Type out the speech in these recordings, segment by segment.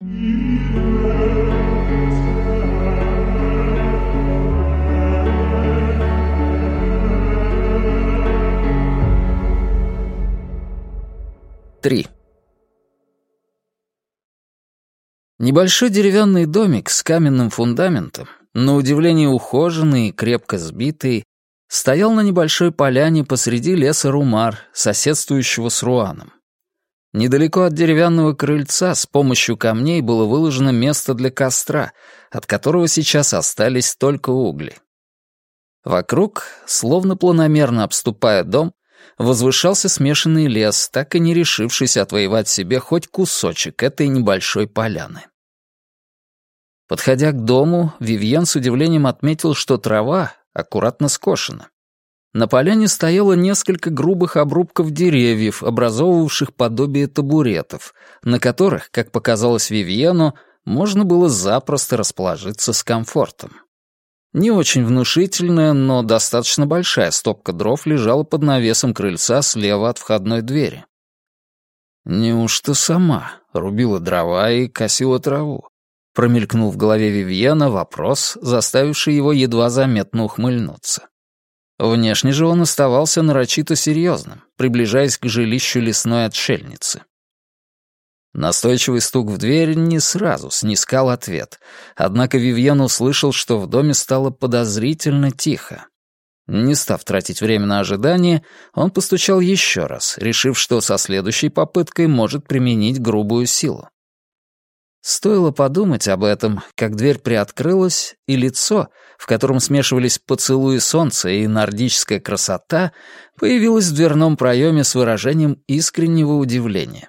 Три. Небольшой деревянный домик с каменным фундаментом, на удивление ухоженный и крепко сбитый, стоял на небольшой поляне посреди леса Румар, соседствующего с Руаном. Недалеко от деревянного крыльца с помощью камней было выложено место для костра, от которого сейчас остались только угли. Вокруг, словно планомерно обступая дом, возвышался смешанный лес, так и не решившись отвоевать себе хоть кусочек этой небольшой поляны. Подходя к дому, Вивьен с удивлением отметил, что трава аккуратно скошена. На поляне стояло несколько грубых обрубков деревьев, образовывавших подобие табуретов, на которых, как показалось Вивьену, можно было запросто расположиться с комфортом. Не очень внушительная, но достаточно большая стопка дров лежала под навесом крыльца слева от входной двери. Неужто сама рубила дрова и косила траву? Промелькнул в голове Вивьена вопрос, заставивший его едва заметно ухмыльнуться. Внешне же он оставался нарочито серьезным, приближаясь к жилищу лесной отшельницы. Настойчивый стук в дверь не сразу снискал ответ, однако Вивьен услышал, что в доме стало подозрительно тихо. Не став тратить время на ожидание, он постучал еще раз, решив, что со следующей попыткой может применить грубую силу. Стоило подумать об этом, как дверь приоткрылась, и лицо, в котором смешивались поцелуи солнца и нордическая красота, появилось в дверном проеме с выражением искреннего удивления.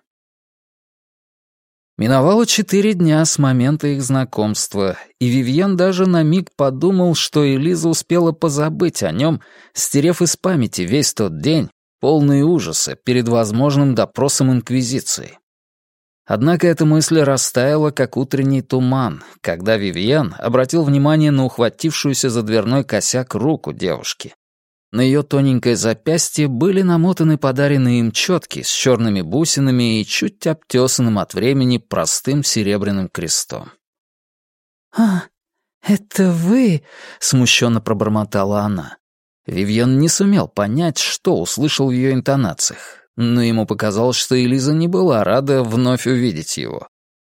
Миновало четыре дня с момента их знакомства, и Вивьен даже на миг подумал, что Элиза успела позабыть о нем, стерев из памяти весь тот день, полный ужаса перед возможным допросом Инквизиции. Однако эта мысль растаяла, как утренний туман, когда Вивьен обратил внимание на ухватившуюся за дверной косяк руку девушки. На ее тоненькое запястье были намотаны подаренные им четки с черными бусинами и чуть обтесанным от времени простым серебряным крестом. «А, это вы?» — смущенно пробормотала она. Вивьен не сумел понять, что услышал в ее интонациях но ему показалось, что Элиза не была рада вновь увидеть его.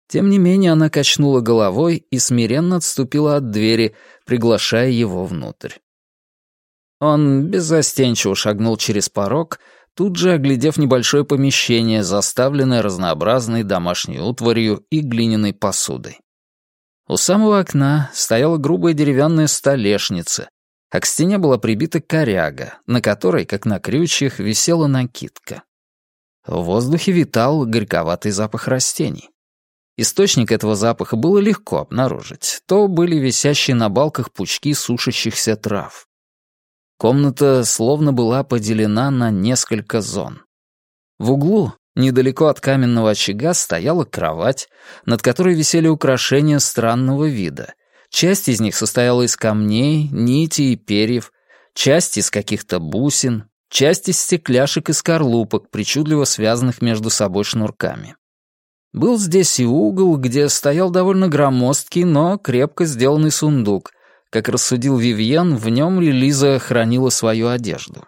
Тем не менее она качнула головой и смиренно отступила от двери, приглашая его внутрь. Он беззастенчиво шагнул через порог, тут же оглядев небольшое помещение, заставленное разнообразной домашней утварью и глиняной посудой. У самого окна стояла грубая деревянная столешница, а к стене была прибита коряга, на которой, как на крючьях, висела накидка. В воздухе витал горьковатый запах растений. Источник этого запаха было легко обнаружить. То были висящие на балках пучки сушащихся трав. Комната словно была поделена на несколько зон. В углу, недалеко от каменного очага, стояла кровать, над которой висели украшения странного вида. Часть из них состояла из камней, нитей и перьев, часть из каких-то бусин, часть из стекляшек и скорлупок, причудливо связанных между собой шнурками. Был здесь и угол, где стоял довольно громоздкий, но крепко сделанный сундук. Как рассудил Вивьен, в нем Лиза хранила свою одежду.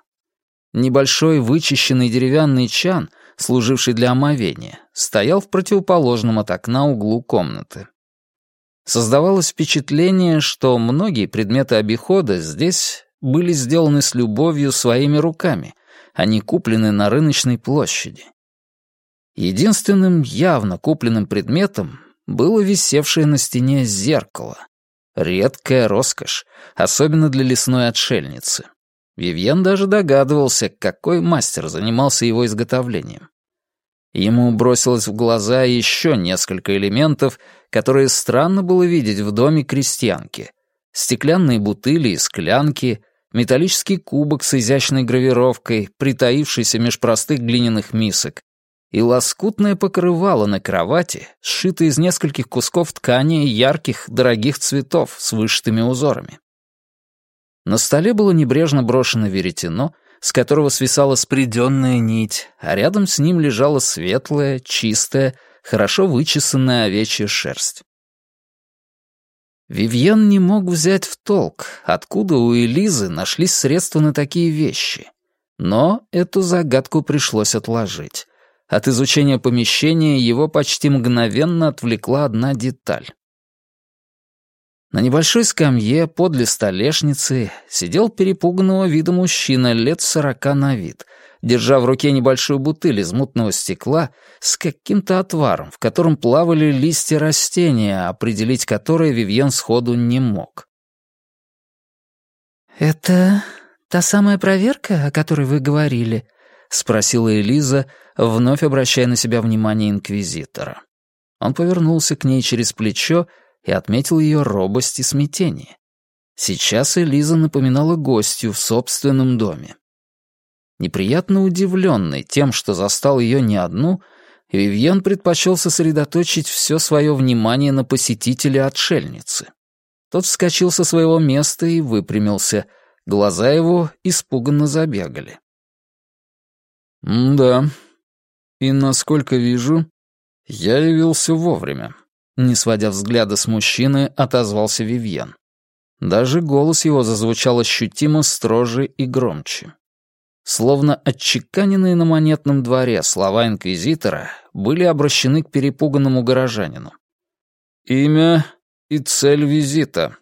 Небольшой вычищенный деревянный чан, служивший для омовения, стоял в противоположном от окна углу комнаты. Создавалось впечатление, что многие предметы обихода здесь были сделаны с любовью своими руками, а не куплены на рыночной площади. Единственным явно купленным предметом было висевшее на стене зеркало. Редкая роскошь, особенно для лесной отшельницы. Вивьен даже догадывался, какой мастер занимался его изготовлением. Ему бросилось в глаза еще несколько элементов, которые странно было видеть в доме крестьянки. Стеклянные бутыли и склянки, металлический кубок с изящной гравировкой, притаившийся меж простых глиняных мисок, и лоскутное покрывало на кровати, сшитое из нескольких кусков ткани ярких, дорогих цветов с вышитыми узорами. На столе было небрежно брошено веретено, с которого свисала спреденная нить, а рядом с ним лежала светлая, чистая, хорошо вычесанная овечья шерсть. Вивьен не мог взять в толк, откуда у Элизы нашлись средства на такие вещи. Но эту загадку пришлось отложить. От изучения помещения его почти мгновенно отвлекла одна деталь. На небольшой скамье подле столешницы сидел перепуганного вида мужчина лет сорока на вид, держа в руке небольшую бутыль из мутного стекла с каким-то отваром, в котором плавали листья растения, определить которые Вивьен сходу не мог. «Это та самая проверка, о которой вы говорили?» — спросила Элиза, вновь обращая на себя внимание инквизитора. Он повернулся к ней через плечо и отметил ее робость и смятение. Сейчас Элиза напоминала гостью в собственном доме. Неприятно удивленный тем, что застал ее не одну, Вивьен предпочел сосредоточить все свое внимание на посетителе отшельницы. Тот вскочил со своего места и выпрямился. Глаза его испуганно забегали. «Да. И, насколько вижу, я явился вовремя», — не сводя взгляда с мужчины, отозвался Вивьен. Даже голос его зазвучал ощутимо строже и громче. Словно отчеканенные на монетном дворе слова инквизитора были обращены к перепуганному горожанину. «Имя и цель визита».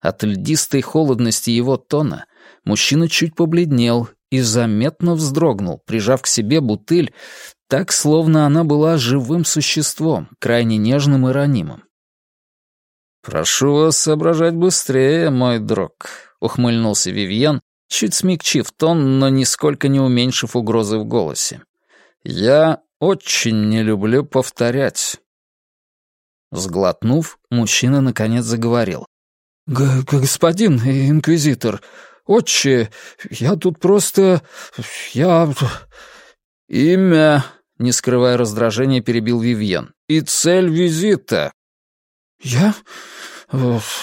От льдистой холодности его тона мужчина чуть побледнел и заметно вздрогнул, прижав к себе бутыль, так, словно она была живым существом, крайне нежным и ранимым. «Прошу вас соображать быстрее, мой друг», — ухмыльнулся Вивьен, чуть смягчив тон, но нисколько не уменьшив угрозы в голосе. «Я очень не люблю повторять». Сглотнув, мужчина наконец заговорил. «Господин инквизитор, отче, я тут просто... я...» «Имя...» — не скрывая раздражения, перебил Вивьен. «И цель визита». «Я...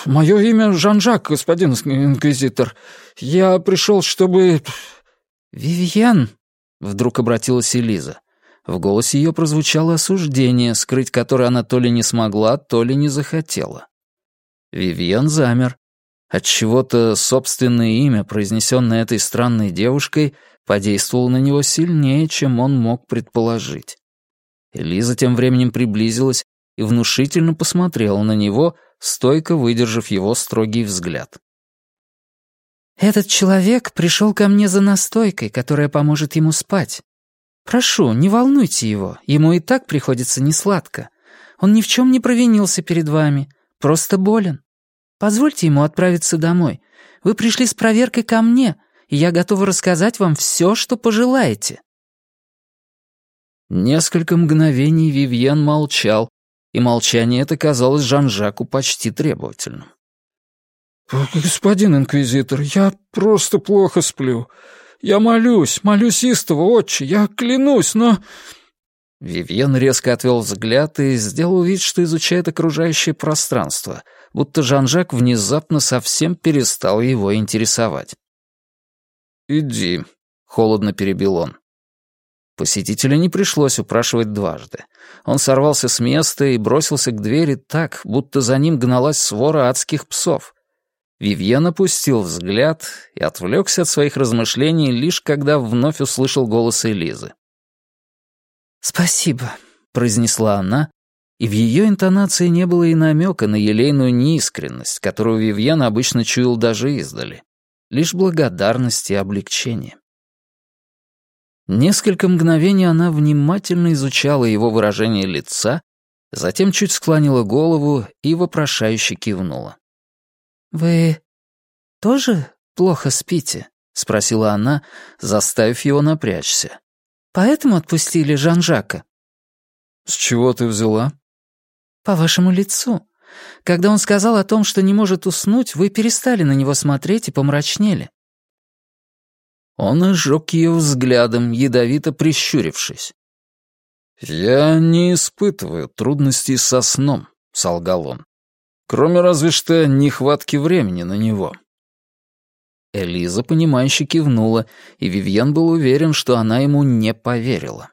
«Мое имя Жан-Жак, господин инквизитор. Я пришел, чтобы...» «Вивьен», — вдруг обратилась Элиза. В голосе ее прозвучало осуждение, скрыть которое она то ли не смогла, то ли не захотела. Вивьен замер. Отчего-то собственное имя, произнесенное этой странной девушкой, подействовало на него сильнее, чем он мог предположить. Элиза тем временем приблизилась и внушительно посмотрела на него, стойко выдержав его строгий взгляд. «Этот человек пришел ко мне за настойкой, которая поможет ему спать. Прошу, не волнуйте его, ему и так приходится несладко. Он ни в чем не провинился перед вами, просто болен. Позвольте ему отправиться домой. Вы пришли с проверкой ко мне, и я готова рассказать вам все, что пожелаете». Несколько мгновений Вивьен молчал, и молчание это казалось Жан-Жаку почти требовательным. «Господин инквизитор, я просто плохо сплю. Я молюсь, молюсь истово, отче, я клянусь, но...» Вивьен резко отвел взгляд и сделал вид, что изучает окружающее пространство, будто Жан-Жак внезапно совсем перестал его интересовать. «Иди», — холодно перебил он. Посетителя не пришлось упрашивать дважды. Он сорвался с места и бросился к двери так, будто за ним гналась свора адских псов. Вивьен опустил взгляд и отвлекся от своих размышлений, лишь когда вновь услышал голос Элизы. «Спасибо», — произнесла она, и в ее интонации не было и намека на елейную неискренность, которую Вивьен обычно чуял даже издали. Лишь благодарность и облегчение. Несколько мгновений она внимательно изучала его выражение лица, затем чуть склонила голову и вопрошающе кивнула. «Вы тоже плохо спите?» — спросила она, заставив его напрячься. «Поэтому отпустили Жан-Жака?» «С чего ты взяла?» «По вашему лицу. Когда он сказал о том, что не может уснуть, вы перестали на него смотреть и помрачнели. Он ожег ее взглядом, ядовито прищурившись. «Я не испытываю трудностей со сном», — солгал он. «Кроме разве что нехватки времени на него». Элиза, понимающе кивнула, и Вивьен был уверен, что она ему не поверила.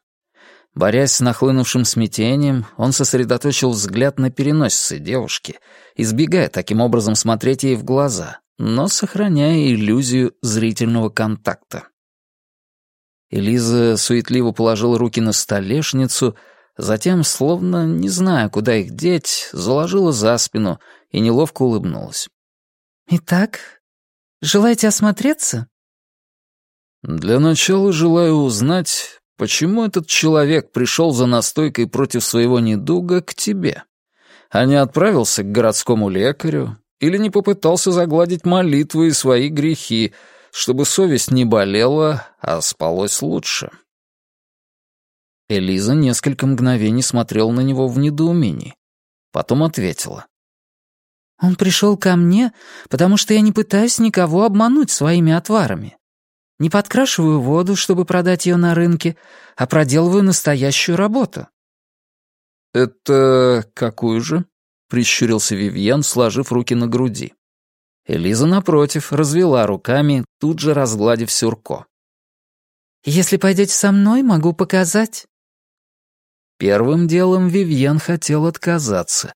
Борясь с нахлынувшим смятением, он сосредоточил взгляд на переносице девушки, избегая таким образом смотреть ей в глаза, но сохраняя иллюзию зрительного контакта. Элиза суетливо положила руки на столешницу, затем, словно не зная, куда их деть, заложила за спину и неловко улыбнулась. «Итак, желаете осмотреться?» «Для начала желаю узнать, почему этот человек пришел за настойкой против своего недуга к тебе, а не отправился к городскому лекарю или не попытался загладить молитвы и свои грехи, чтобы совесть не болела, а спалось лучше. Элиза несколько мгновений смотрела на него в недоумении. Потом ответила. «Он пришел ко мне, потому что я не пытаюсь никого обмануть своими отварами. Не подкрашиваю воду, чтобы продать ее на рынке, а проделываю настоящую работу». «Это какую же?» — прищурился Вивьен, сложив руки на груди. Элиза, напротив, развела руками, тут же разгладив сюрко. «Если пойдете со мной, могу показать». Первым делом Вивьен хотел отказаться.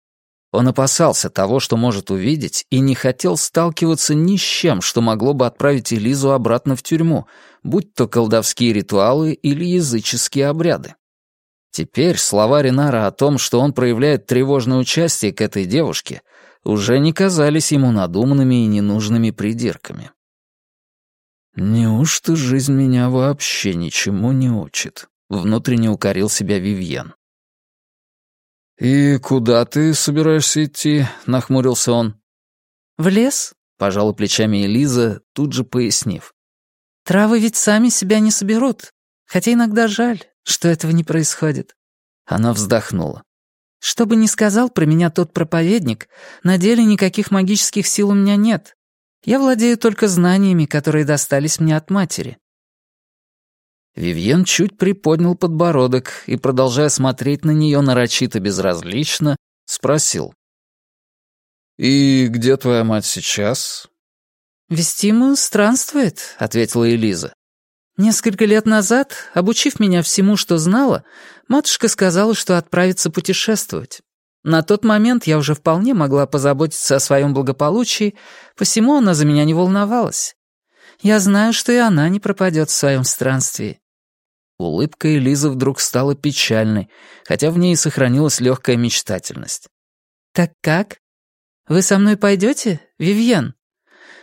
Он опасался того, что может увидеть, и не хотел сталкиваться ни с чем, что могло бы отправить Элизу обратно в тюрьму, будь то колдовские ритуалы или языческие обряды. Теперь слова Ренара о том, что он проявляет тревожное участие к этой девушке, уже не казались ему надуманными и ненужными придирками. «Неужто жизнь меня вообще ничему не учит?» — внутренне укорил себя Вивьен. «И куда ты собираешься идти?» — нахмурился он. «В лес», — пожала плечами Элиза, тут же пояснив. «Травы ведь сами себя не соберут, хотя иногда жаль, что этого не происходит». Она вздохнула. «Что бы ни сказал про меня тот проповедник, на деле никаких магических сил у меня нет. Я владею только знаниями, которые достались мне от матери». Вивьен чуть приподнял подбородок и, продолжая смотреть на нее нарочито безразлично, спросил. «И где твоя мать сейчас?» «Вестима странствует», — ответила Элиза. Несколько лет назад, обучив меня всему, что знала, матушка сказала, что отправится путешествовать. На тот момент я уже вполне могла позаботиться о своем благополучии, посему она за меня не волновалась. Я знаю, что и она не пропадет в своем странстве. Улыбка Элизы вдруг стала печальной, хотя в ней сохранилась легкая мечтательность. «Так как? Вы со мной пойдете, Вивьен?»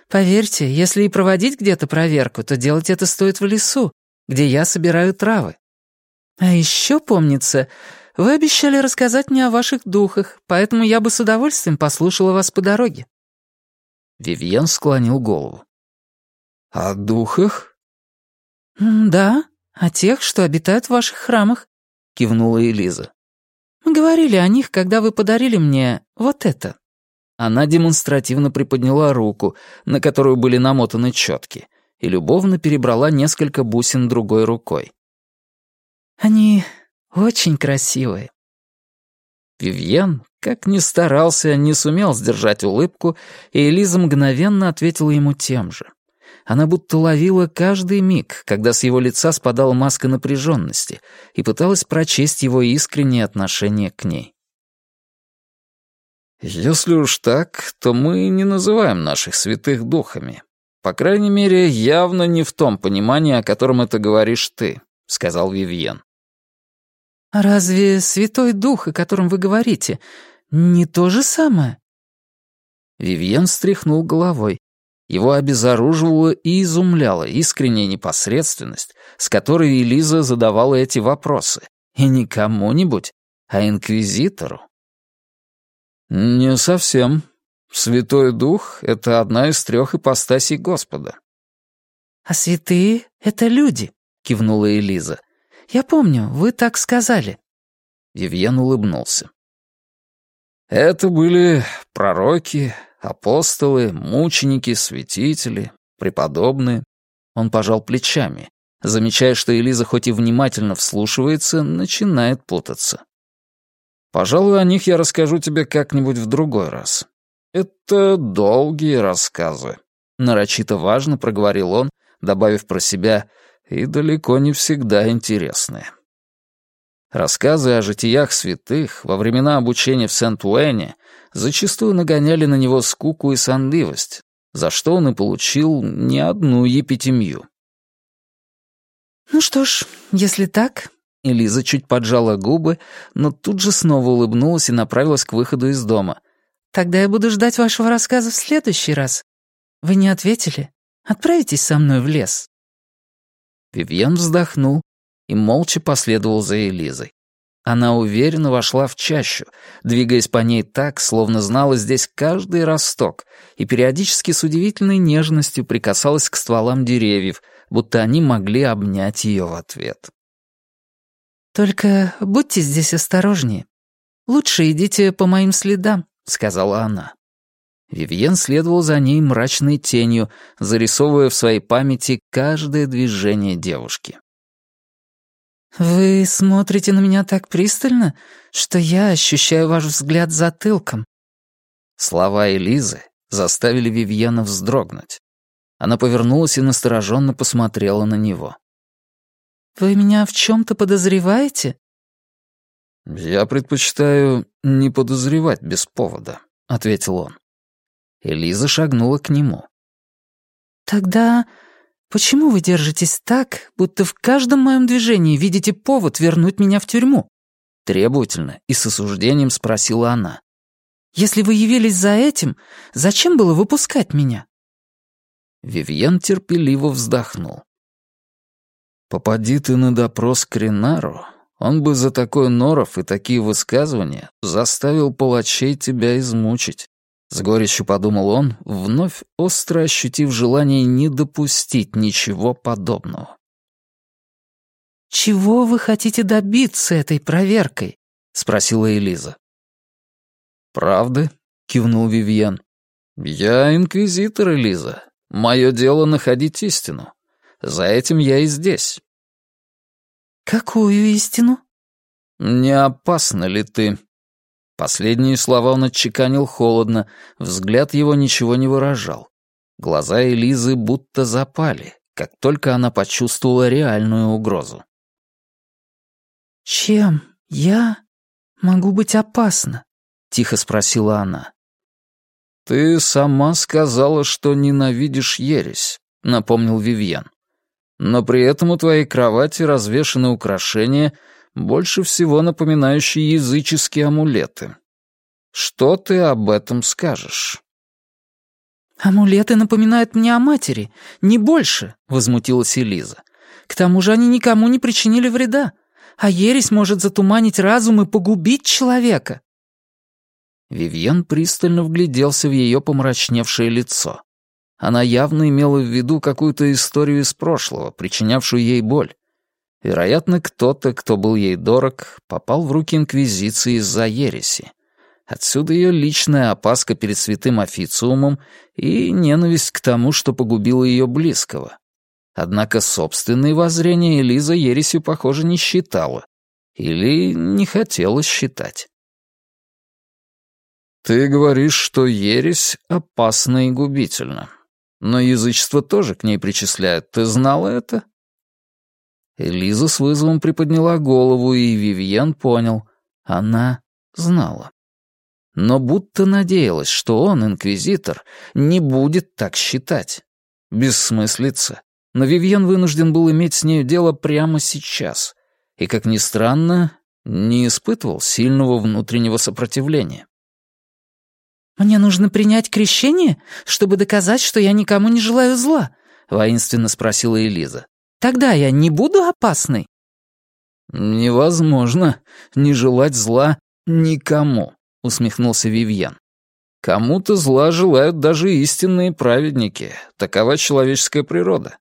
Поверьте, если и проводить где-то проверку, то делать это стоит в лесу, где я собираю травы. А еще, помнится, вы обещали рассказать мне о ваших духах, поэтому я бы с удовольствием послушала вас по дороге». Вивьен склонил голову. «О духах?» «Да, о тех, что обитают в ваших храмах», — кивнула Элиза. «Мы говорили о них, когда вы подарили мне вот это». Она демонстративно приподняла руку, на которую были намотаны четки, и любовно перебрала несколько бусин другой рукой. «Они очень красивые». Вивьен, как ни старался, не сумел сдержать улыбку, и Элиза мгновенно ответила ему тем же. Она будто ловила каждый миг, когда с его лица спадала маска напряженности, и пыталась прочесть его искреннее отношение к ней. Если уж так, то мы не называем наших святых духами. По крайней мере, явно не в том понимании, о котором это говоришь ты, сказал Вивьен. А разве святой дух, о котором вы говорите, не то же самое? Вивьен стряхнул головой. Его обезоруживала и изумляла искренняя непосредственность, с которой Элиза задавала эти вопросы. И не кому-нибудь, а инквизитору. «Не совсем. Святой Дух — это одна из трех ипостасей Господа». «А святые — это люди», — кивнула Элиза. «Я помню, вы так сказали». Вивьен улыбнулся. «Это были пророки, апостолы, мученики, святители, преподобные». Он пожал плечами, замечая, что Элиза хоть и внимательно вслушивается, начинает путаться. Пожалуй, о них я расскажу тебе как-нибудь в другой раз. Это долгие рассказы. Нарочито важно проговорил он, добавив про себя, и далеко не всегда интересные. Рассказы о житиях святых во времена обучения в Сент-Уэне зачастую нагоняли на него скуку и сонливость, за что он и получил не одну епитемью. «Ну что ж, если так...» Элиза чуть поджала губы, но тут же снова улыбнулась и направилась к выходу из дома. «Тогда я буду ждать вашего рассказа в следующий раз. Вы не ответили? Отправитесь со мной в лес». Вивьен вздохнул и молча последовал за Элизой. Она уверенно вошла в чащу, двигаясь по ней так, словно знала здесь каждый росток, и периодически с удивительной нежностью прикасалась к стволам деревьев, будто они могли обнять ее в ответ. «Только будьте здесь осторожнее. Лучше идите по моим следам», — сказала она. Вивьен следовал за ней мрачной тенью, зарисовывая в своей памяти каждое движение девушки. «Вы смотрите на меня так пристально, что я ощущаю ваш взгляд затылком». Слова Элизы заставили Вивьена вздрогнуть. Она повернулась и настороженно посмотрела на него. «Вы меня в чем-то подозреваете?» «Я предпочитаю не подозревать без повода», — ответил он. Элиза шагнула к нему. «Тогда «Почему вы держитесь так, будто в каждом моем движении видите повод вернуть меня в тюрьму?» Требовательно и с осуждением спросила она. «Если вы явились за этим, зачем было выпускать меня?» Вивьен терпеливо вздохнул. «Попади ты на допрос к Ренару, он бы за такой норов и такие высказывания заставил палачей тебя измучить. С горечью подумал он, вновь остро ощутив желание не допустить ничего подобного. «Чего вы хотите добиться этой проверкой?» — спросила Элиза. «Правды?» — кивнул Вивьен. «Я инквизитор, Элиза. Мое дело находить истину. За этим я и здесь». «Какую истину?» «Не опасна ли ты?» Последние слова он отчеканил холодно, взгляд его ничего не выражал. Глаза Элизы будто запали, как только она почувствовала реальную угрозу. «Чем я могу быть опасна?» — тихо спросила она. «Ты сама сказала, что ненавидишь ересь», — напомнил Вивьен. «Но при этом у твоей кровати развешаны украшения, больше всего напоминающие языческие амулеты. Что ты об этом скажешь?» «Амулеты напоминают мне о матери, не больше», — возмутилась Элиза. «К тому же они никому не причинили вреда, а ересь может затуманить разум и погубить человека». Вивьен пристально вгляделся в ее помрачневшее лицо. Она явно имела в виду какую-то историю из прошлого, причинявшую ей боль. Вероятно, кто-то, кто был ей дорог, попал в руки Инквизиции из-за ереси. Отсюда ее личная опаска перед святым официумом и ненависть к тому, что погубило ее близкого. Однако собственные воззрения Элиза ересью, похоже, не считала. Или не хотела считать. «Ты говоришь, что ересь опасна и губительна. Но язычество тоже к ней причисляют. Ты знала это?» Элиза с вызовом приподняла голову, и Вивьен понял. Она знала. Но будто надеялась, что он, инквизитор, не будет так считать. Бессмыслица. Но Вивьен вынужден был иметь с нею дело прямо сейчас. И, как ни странно, не испытывал сильного внутреннего сопротивления. «Мне нужно принять крещение, чтобы доказать, что я никому не желаю зла?» — воинственно спросила Элиза. Тогда я не буду опасной?» «Невозможно не желать зла никому», — усмехнулся Вивьен. «Кому-то зла желают даже истинные праведники. Такова человеческая природа.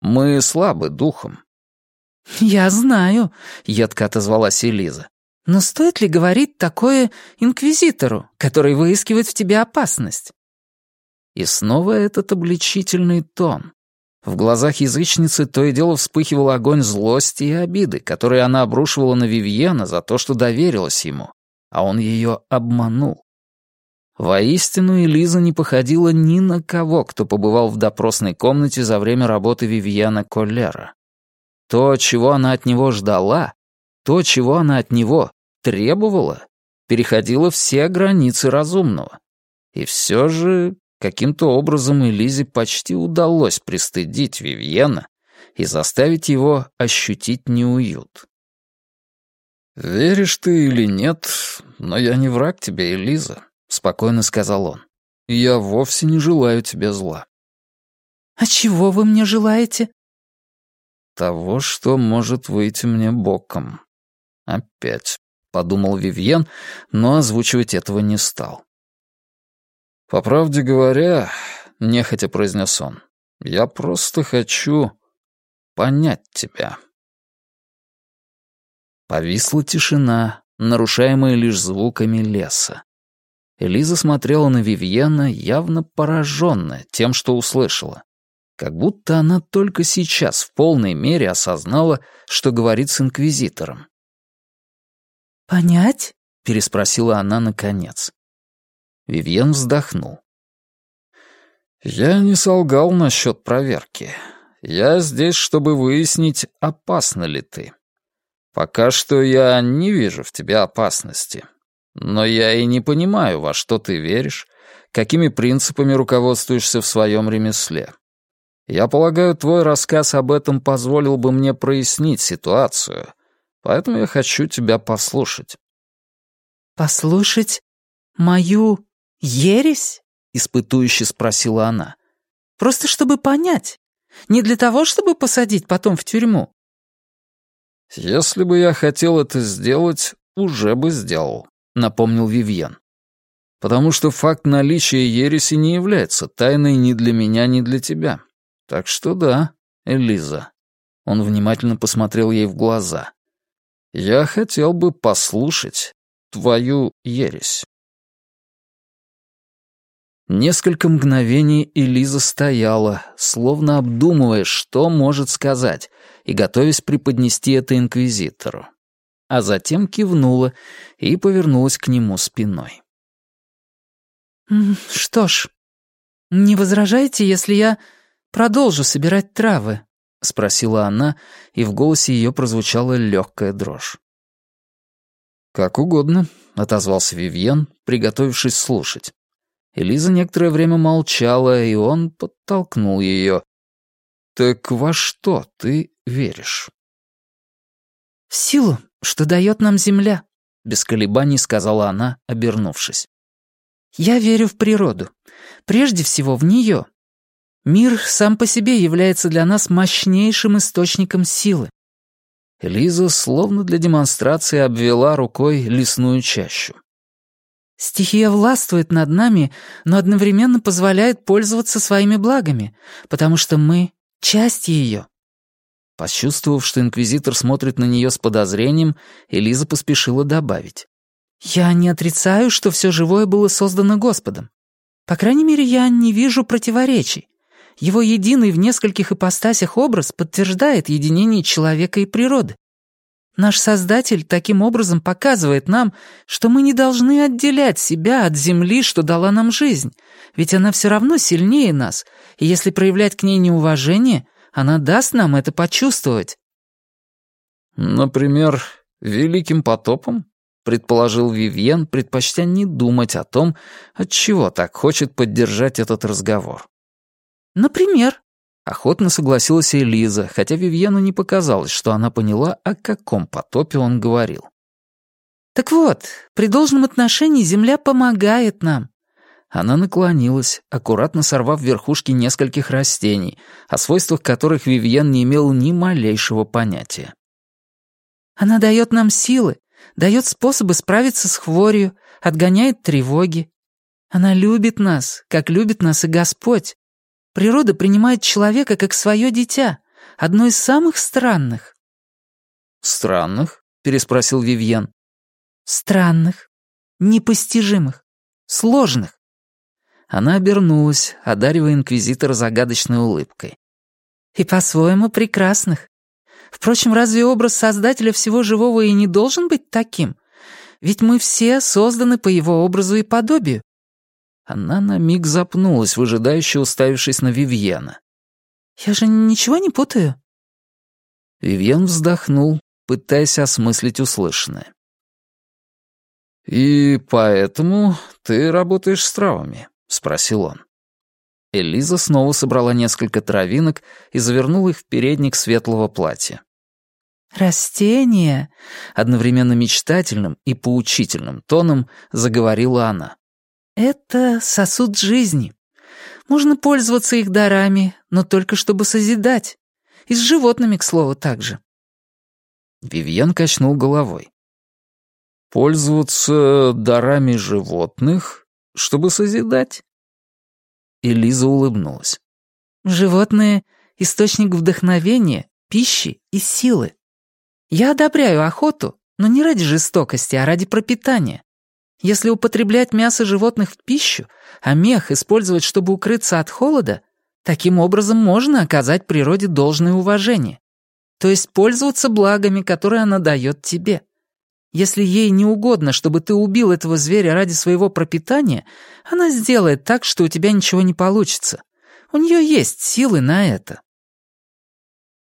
Мы слабы духом». «Я знаю», — едко отозвалась Элиза. «Но стоит ли говорить такое инквизитору, который выискивает в тебе опасность?» И снова этот обличительный тон. В глазах язычницы то и дело вспыхивал огонь злости и обиды, которые она обрушивала на Вивьена за то, что доверилась ему, а он ее обманул. Воистину, Элиза не походила ни на кого, кто побывал в допросной комнате за время работы Вивьена Коллера. То, чего она от него ждала, то, чего она от него требовала, переходило все границы разумного. И все же каким-то образом Элизе почти удалось пристыдить Вивьена и заставить его ощутить неуют. «Веришь ты или нет, но я не враг тебе, Элиза», — спокойно сказал он. «Я вовсе не желаю тебе зла». «А чего вы мне желаете?» «Того, что может выйти мне боком. Опять», — подумал Вивьен, но озвучивать этого не стал. «По правде говоря, — нехотя произнес он, — я просто хочу понять тебя». Повисла тишина, нарушаемая лишь звуками леса. Элиза смотрела на Вивьена, явно пораженная тем, что услышала. Как будто она только сейчас в полной мере осознала, что говорит с инквизитором. «Понять?» — переспросила она наконец. Вивьен вздохнул. «Я не солгал насчет проверки. Я здесь, чтобы выяснить, опасна ли ты. Пока что я не вижу в тебе опасности. Но я и не понимаю, во что ты веришь, какими принципами руководствуешься в своем ремесле. Я полагаю, твой рассказ об этом позволил бы мне прояснить ситуацию, поэтому я хочу тебя послушать». «Послушать мою ересь?» — испытующе спросила она. «Просто чтобы понять. Не для того, чтобы посадить потом в тюрьму. «Если бы я хотел это сделать, уже бы сделал», — напомнил Вивьен. «Потому что факт наличия ереси не является тайной ни для меня, ни для тебя. Так что да, Элиза». Он внимательно посмотрел ей в глаза. «Я хотел бы послушать твою ересь». Несколько мгновений Элиза стояла, словно обдумывая, что может сказать, и готовясь преподнести это инквизитору. А затем кивнула и повернулась к нему спиной. «Что ж, не возражаете, если я продолжу собирать травы?» — спросила она, и в голосе ее прозвучала легкая дрожь. «Как угодно», — отозвался Вивьен, приготовившись слушать. Элиза некоторое время молчала, и он подтолкнул ее. «Так во что ты веришь?» «В силу, что дает нам земля», — без колебаний сказала она, обернувшись. «Я верю в природу. Прежде всего в нее. Мир сам по себе является для нас мощнейшим источником силы. Элиза словно для демонстрации обвела рукой лесную чащу. Стихия властвует над нами, но одновременно позволяет пользоваться своими благами, потому что мы — часть ее». Почувствовав, что инквизитор смотрит на нее с подозрением, Элиза поспешила добавить. «Я не отрицаю, что все живое было создано Господом. По крайней мере, я не вижу противоречий. Его единый в нескольких ипостасях образ подтверждает единение человека и природы. Наш Создатель таким образом показывает нам, что мы не должны отделять себя от земли, что дала нам жизнь, ведь она все равно сильнее нас, и если проявлять к ней неуважение, она даст нам это почувствовать». «Например, великим потопом?» — предположил Вивьен, предпочтя не думать о том, от чего так хочет поддержать этот разговор. «Например», Охотно согласилась Элиза, хотя Вивьену не показалось, что она поняла, о каком потопе он говорил. «Так вот, при должном отношении Земля помогает нам». Она наклонилась, аккуратно сорвав верхушки нескольких растений, о свойствах которых Вивьен не имел ни малейшего понятия. «Она дает нам силы, дает способы справиться с хворью, отгоняет тревоги. Она любит нас, как любит нас и Господь. Природа принимает человека как свое дитя, одно из самых странных». «Странных?» — переспросил Вивьен. «Странных, непостижимых, сложных». Она обернулась, одаривая инквизитора загадочной улыбкой. «И по-своему прекрасных. Впрочем, разве образ Создателя всего живого и не должен быть таким? Ведь мы все созданы по его образу и подобию. Она на миг запнулась, выжидающе уставившись на Вивьена. «Я же ничего не путаю?» Вивьен вздохнул пытаясь осмыслить услышанное. «И поэтому ты работаешь с травами?» — спросил он. Элиза снова собрала несколько травинок и завернула их в передник светлого платья. «Растения!» — одновременно мечтательным и поучительным тоном заговорила она. «Это сосуд жизни. Можно пользоваться их дарами, но только чтобы созидать. И с животными, к слову, также». Вивьен качнул головой. «Пользоваться дарами животных, чтобы созидать?» И Лиза улыбнулась. «Животные — источник вдохновения, пищи и силы. Я одобряю охоту, но не ради жестокости, а ради пропитания. Если употреблять мясо животных в пищу, а мех использовать, чтобы укрыться от холода, таким образом можно оказать природе должное уважение. То есть пользоваться благами, которые она дает тебе. Если ей не угодно, чтобы ты убил этого зверя ради своего пропитания, она сделает так, что у тебя ничего не получится. У нее есть силы на это.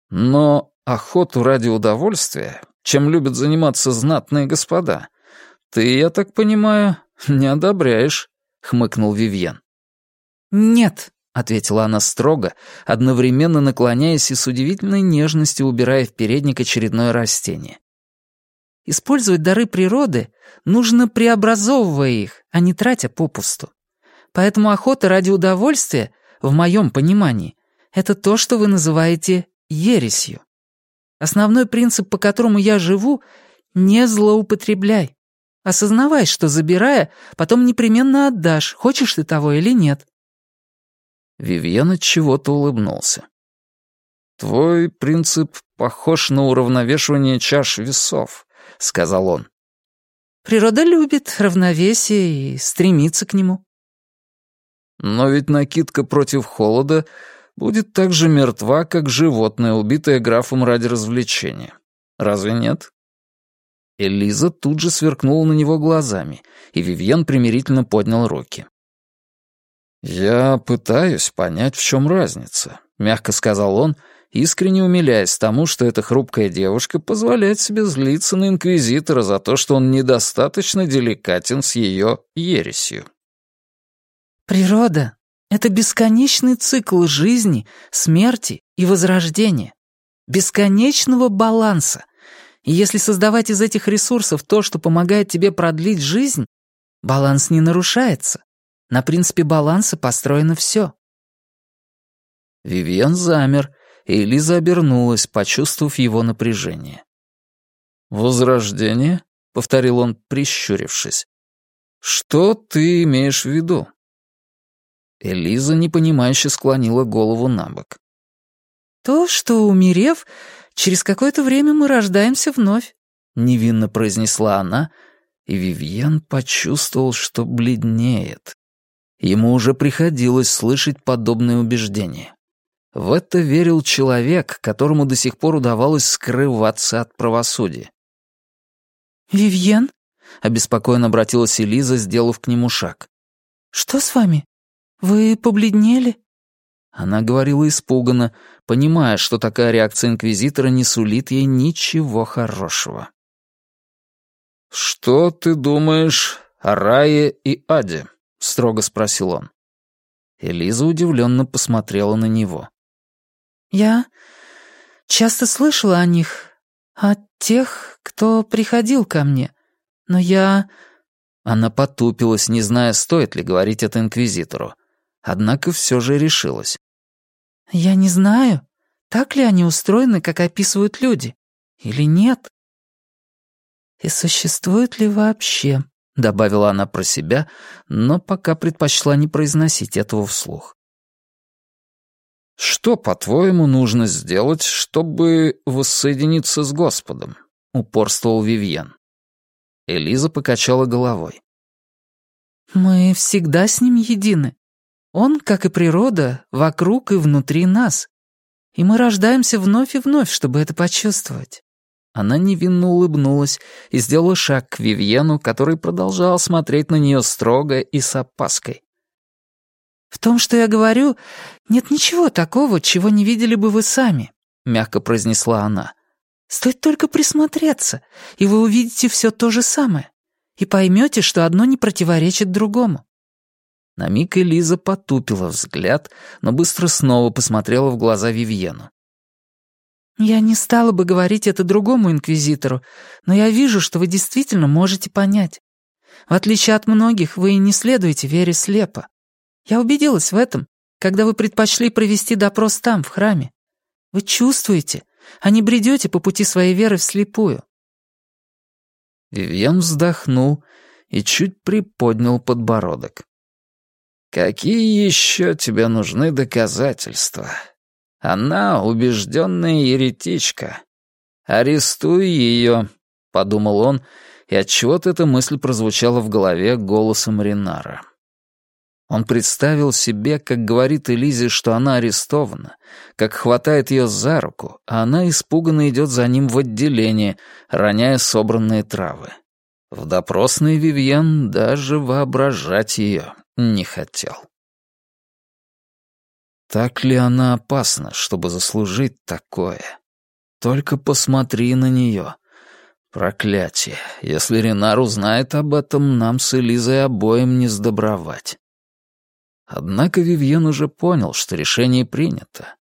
Но охоту ради удовольствия, чем любят заниматься знатные господа, ты, я так понимаю, не одобряешь, хмыкнул Вивьен. Нет, ответила она строго, одновременно наклоняясь и с удивительной нежностью убирая в передник очередное растение. Использовать дары природы нужно преобразовывая их, а не тратя попусту. Поэтому охота ради удовольствия, в моем понимании, это то, что вы называете ересью. Основной принцип, по которому я живу — не злоупотребляй. Осознавай, что, забирая, потом непременно отдашь, хочешь ты того или нет. Вивьен от чего-то улыбнулся. «Твой принцип похож на уравновешивание чаш весов. — сказал он. «Природа любит равновесие и стремится к нему». «Но ведь накидка против холода будет так же мертва, как животное, убитое графом ради развлечения. Разве нет?» Элиза тут же сверкнула на него глазами, и Вивьен примирительно поднял руки. «Я пытаюсь понять, в чем разница», — мягко сказал он, искренне умиляясь тому, что эта хрупкая девушка позволяет себе злиться на Инквизитора за то, что он недостаточно деликатен с ее ересью. «Природа — это бесконечный цикл жизни, смерти и возрождения, бесконечного баланса. Если создавать из этих ресурсов то, что помогает тебе продлить жизнь, баланс не нарушается. На принципе баланса построено все». Вивьен замер, и Элиза обернулась, почувствовав его напряжение. «Возрождение?» — повторил он, прищурившись. «Что ты имеешь в виду?» Элиза непонимающе склонила голову на бок. «То, что, умерев, через какое-то время мы рождаемся вновь», — невинно произнесла она, и Вивьен почувствовал, что бледнеет. Ему уже приходилось слышать подобные убеждения. В это верил человек, которому до сих пор удавалось скрываться от правосудия. «Вивьен?» — обеспокоенно обратилась Элиза, сделав к нему шаг. «Что с вами? Вы побледнели?» Она говорила испуганно, понимая, что такая реакция инквизитора не сулит ей ничего хорошего. «Что ты думаешь о рае и аде?» — строго спросил он. Элиза удивленно посмотрела на него. Я часто слышала о них, о тех, кто приходил ко мне, но я...» Она потупилась, не зная, стоит ли говорить это инквизитору. Однако все же решилась. «Я не знаю, так ли они устроены, как описывают люди, или нет. И существуют ли вообще?» — добавила она про себя, но пока предпочла не произносить этого вслух. «Что, по-твоему, нужно сделать, чтобы воссоединиться с Господом?» — упорствовал Вивьен. Элиза покачала головой. «Мы всегда с ним едины. Он, как и природа, вокруг и внутри нас. И мы рождаемся вновь и вновь, чтобы это почувствовать». Она невинно улыбнулась и сделала шаг к Вивьену, который продолжал смотреть на нее строго и с опаской. «В том, что я говорю, нет ничего такого, чего не видели бы вы сами», — мягко произнесла она. Стоит только присмотреться, и вы увидите все то же самое. И поймете, что одно не противоречит другому». На миг Элиза потупила взгляд, но быстро снова посмотрела в глаза Вивьену. «Я не стала бы говорить это другому инквизитору, но я вижу, что вы действительно можете понять. В отличие от многих, вы не следуете вере слепо. Я убедилась в этом, когда вы предпочли провести допрос там, в храме. Вы чувствуете, а не бредете по пути своей веры вслепую». Вивьен вздохнул и чуть приподнял подбородок. «Какие еще тебе нужны доказательства? Она убежденная еретичка. Арестуй ее», — подумал он, и отчего-то эта мысль прозвучала в голове голосом Ринара. Он представил себе, как говорит Элизе, что она арестована, как хватает ее за руку, а она испуганно идет за ним в отделение, роняя собранные травы. В допросной Вивьен даже воображать ее не хотел. Так ли она опасна, чтобы заслужить такое? Только посмотри на нее. Проклятие. Если Ренар узнает об этом, нам с Элизой обоим не сдобровать. Однако Вивьен уже понял, что решение принято.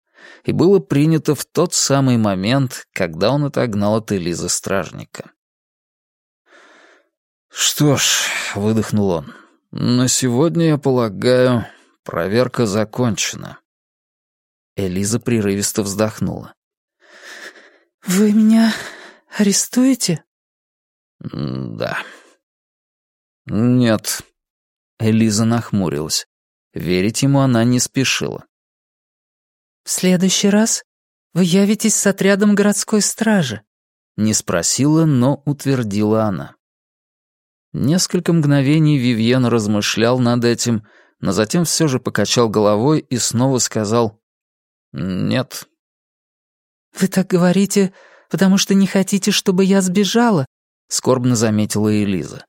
И было принято в тот самый момент, когда он отогнал от Элизы стражника. «Что ж», — выдохнул он, — «на сегодня, я полагаю, проверка закончена». Элиза прерывисто вздохнула. «Вы меня арестуете?» «Да». «Нет». Элиза нахмурилась. Верить ему она не спешила. «В следующий раз вы явитесь с отрядом городской стражи?» Не спросила, но утвердила она. Несколько мгновений Вивьен размышлял над этим, но затем все же покачал головой и снова сказал «Нет». «Вы так говорите, потому что не хотите, чтобы я сбежала?» — скорбно заметила Элиза.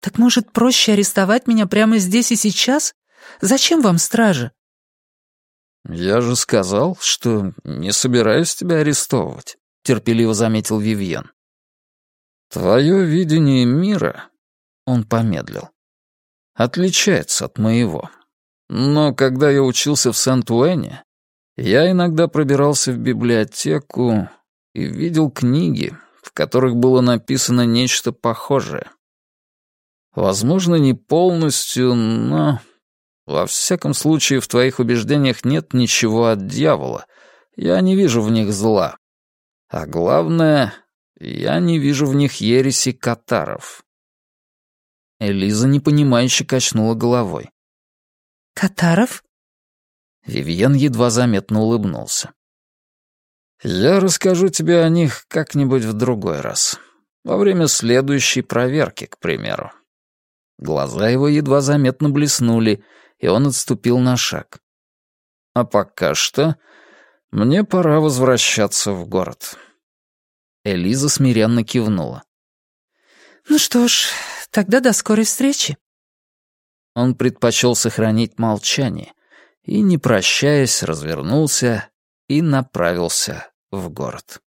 «Так может, проще арестовать меня прямо здесь и сейчас? Зачем вам стража?» «Я же сказал, что не собираюсь тебя арестовывать», — терпеливо заметил Вивьен. «Твое видение мира...» — он помедлил. «Отличается от моего. Но когда я учился в Сент-Уэне, я иногда пробирался в библиотеку и видел книги, в которых было написано нечто похожее. Возможно, не полностью, но во всяком случае, в твоих убеждениях нет ничего от дьявола. Я не вижу в них зла. А главное, я не вижу в них ереси катаров. Элиза непонимающе качнула головой. «Катаров?» Вивьен едва заметно улыбнулся. «Я расскажу тебе о них как-нибудь в другой раз. Во время следующей проверки, к примеру». Глаза его едва заметно блеснули, и он отступил на шаг. «А пока что мне пора возвращаться в город». Элиза смиренно кивнула. «Ну что ж, тогда до скорой встречи». Он предпочел сохранить молчание и, не прощаясь, развернулся и направился в город.